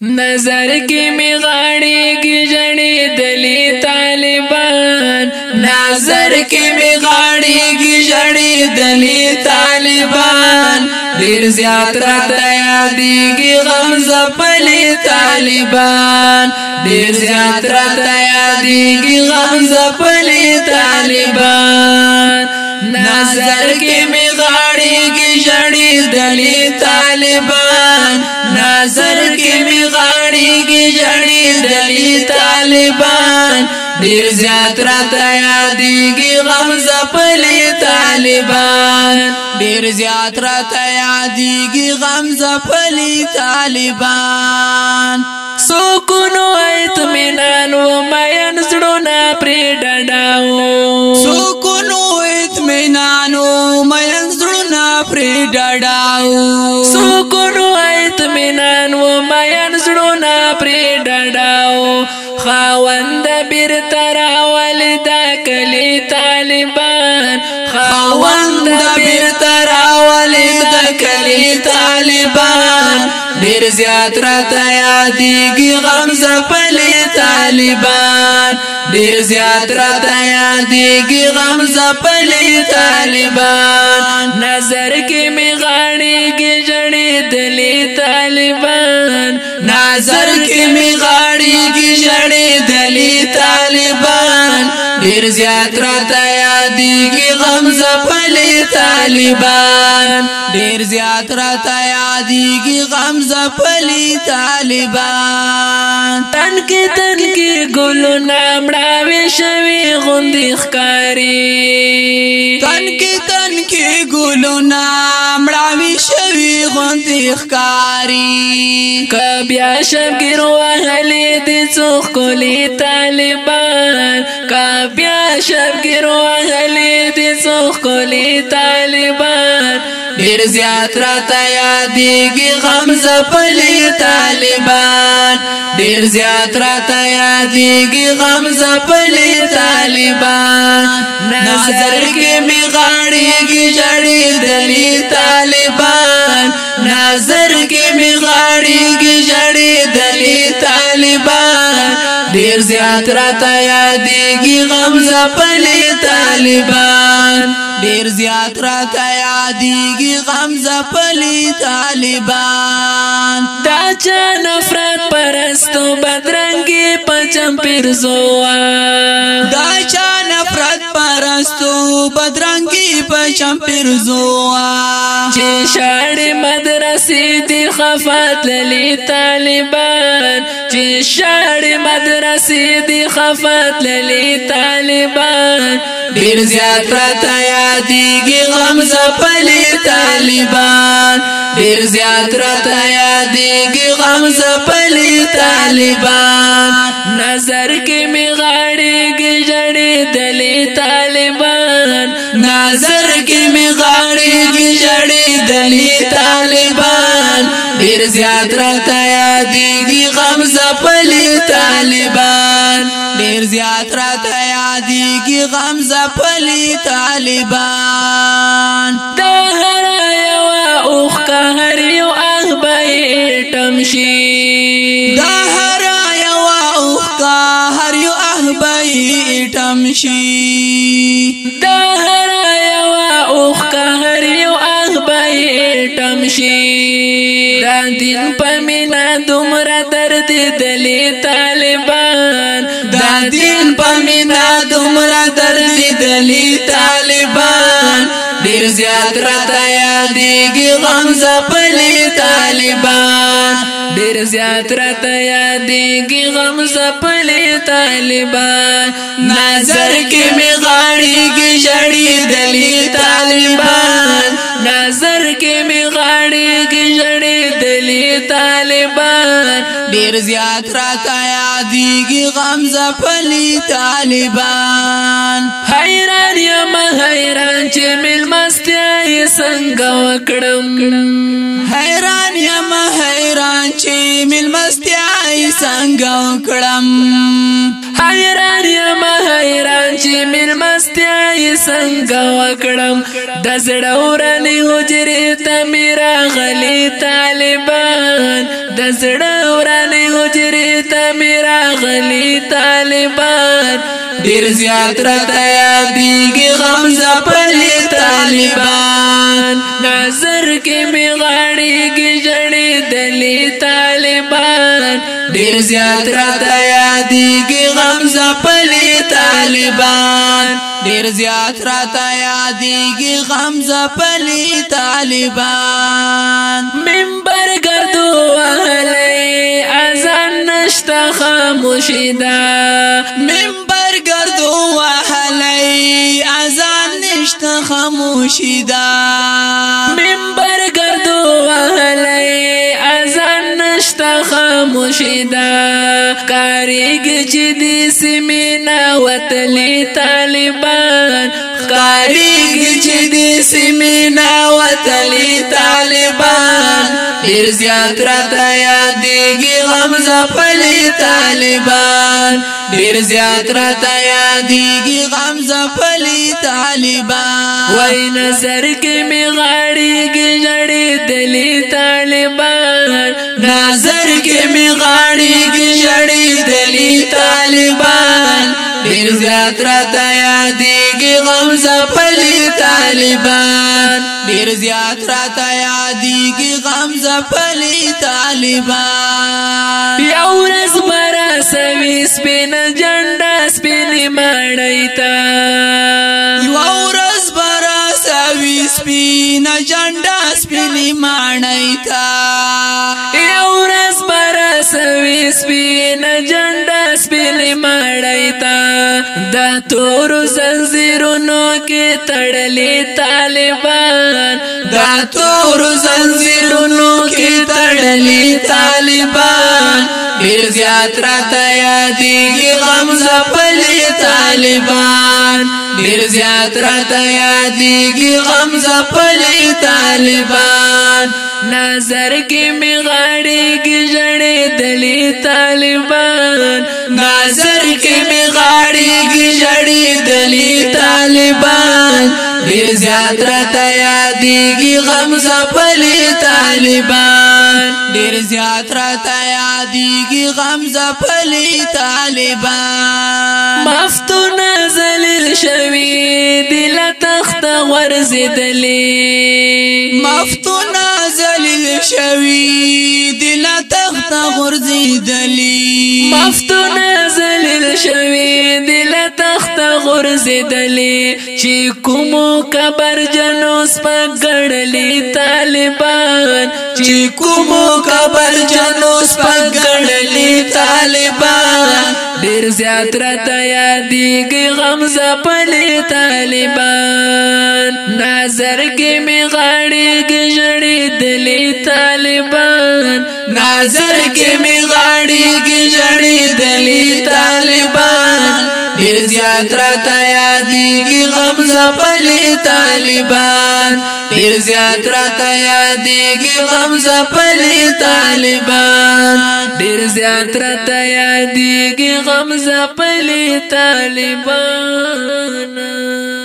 نظر کې می غاړي کې جړې دلی طالبان نظر کې می غاړي کې جړې دلی طالبان ډیر زیات راته یادېږي غم زپلې طالبان ډیر زیات راته یادېږي غم زپلې طالبان نظر کې می غاړي کې جړې دلی طالبان نظر کې می غاړي کې جړې دلی طالبان ډیر زیات راته یادېږي غم زپلې طالبان ډیر زیات راته یادېږي غم زپلې طالبان سکون وایت مینان و مې انسړو نه پرې ډډاو ډډاو سکونو اطمینان و مېن زړونه پرې ډډاو خاوند بیرته راول دا کلی طالبان خاوند بیرته راول دا کلی طالبان ډیر زیات را تیادیږي غمزه پلي طالبان ډیر زیات را یادېږي غم زپلې طالبان نظر کې می غړېږي جړې دلې طالبان نظر کې می غړېږي جړې دلې طالبان ډیر زیات را تیادیږي غم زپلې طالبان ډیر زیات را تیادیږي غم زپلې طالبان تن کې تن کې ګلو نامړاوي شوي غوندي ښکاری تن کې ګلشن کې ګلونه مړاوي شوی غوندې ښکاری کبیا شب ګر وهلې د څوخ کولې طالبان کبیا شب ګر وهلې د څوخ کولې طالبان ډیر زیات را تیادیږي غم زپلې طالبان ډیر زیات را تیادیږي غم زپلې طالبان نظر کې می غاړيږي جړې دلی طالبان نظر کې می غاړيږي جړې دلی طالبان ډیر زیات راته یادېږي غم زپلې طالبان ډیر زیات راته یادېږي غم زپلې طالبان دا چې نفرت پرستو بدرنګي پچم پیر زوا دا چا نفرت پرستو بدرنګي پچم پیر زوا چې شاړې مدرسې دی خفات للی طالبان چې شاړې مدرسې دی خفات للی طالبان ډیر زیات پرتا یادېږي غم زپلې طالبان ډیر زیات پرتا یادېږي غم زپلې دی طالبان نظر کې می غړې ګړې دلې طالبان نظر کې می غړې ګړې دلې طالبان ډیر زیات را تیا دیږي غم زپلې طالبان ډیر زیات را تیا دیږي غم زپلې طالبان د هر اوخ که هر یو اخ به ټمشي دا هر یو اوخ که هر یو اخ به ټمشي دا هر یو اوخ که هر یو اخ به ټمشي دا دین پمینا دومره درد دلی طالبان دا دین پمینا دومره درد دلی طالبان زیات راته یادېږي غم زپلې طالبان ډېر زیات راته یادېږي غم زپلې طالبان نظر کې مې غاړېږي ژړې دلې طالبان نظر کې مې غاړېږي ژړې دلې طالبان ډېر زیات راته یادېږي غم زپلې طالبان حیران چې ملمستیا څنګه وکړم حیران یم حیران چې ملمستیا څنګه وکړم حیران یم حیران چې میرمستیا څنګه وکړم د زړه ورنې حجرې ته میرا غلي طالبان د زړه ورنې حجرې ته میرا غلي طالبان ډیر زیات را تیار دیږي غمزه په طالبان طالبان نظر کې می غړي کې جړې دلی طالبان ډېر زیات را تیادي کې غم زپلي طالبان ډېر زیات را تیادي کې غم زپلي طالبان منبر ګرځو وهلې اذان نشته خاموشي ده منبر نشتا خاموشی دا منبر گردو وحلی ازان نشتا خاموشی دا کاریگ چی دی سمینا وطلی طالبان کاریگ چی دی سمینا وطلی طالبان دیر زیات راته یادېږي غم زپلې طالبان ډیر زیات راته یادېږي غم زپلې طالبان وای نظر کې می غړېږي جړې دلې طالبان نظر کې می غړېږي جړې دلې طالبان ډیر زیات را تیا دیږي غم زپلی طالبان ډیر زیات را تیا دیږي غم زپلی طالبان یو ورځ مرا سوي سپین جنډا سپین مړی تا یو ورځ برا سوي سپین جنډا سپین مړی تا یو ورځ برا سوي سپین جنډا د تور زنجیرونو کې تړلې طالبان د تور زنجیرونو کې تړلې طالبان ډیر زیات را تیادېږي غم زپلې طالبان ډیر زیات را تیادېږي غم زپلې طالبان نظر کې می غړې کې جړې دلی طالبان نظر کې می غړې کې جړې دلی طالبان ډېر زیات را تیادېږي غم زپلې طالبان ډېر زیات را تیادېږي غم زپلې طالبان هفتونه زلیل شوی دل تخت ورزدلی مفتونه زلیل شوی دل تخت ورزدلی مفتونه زلیل شوی دل تخت ورزدلی چې کوم قبر جنوس پګړلی طالبان چې کوم قبر جنوس پګړلی طالبان ډیر زیات را تیادیږي غم زپلې طالبان نظر کې می غړېږي ژړې دلې طالبان نظر کې می غړېږي ژړې دلې طالبان ډیر زیات را تیادیږي غم زپلې طالبان ډیر زیات را تیادیږي غم زپلې طالبان ډیر زیات را تیادیږي غم زپلې طالبان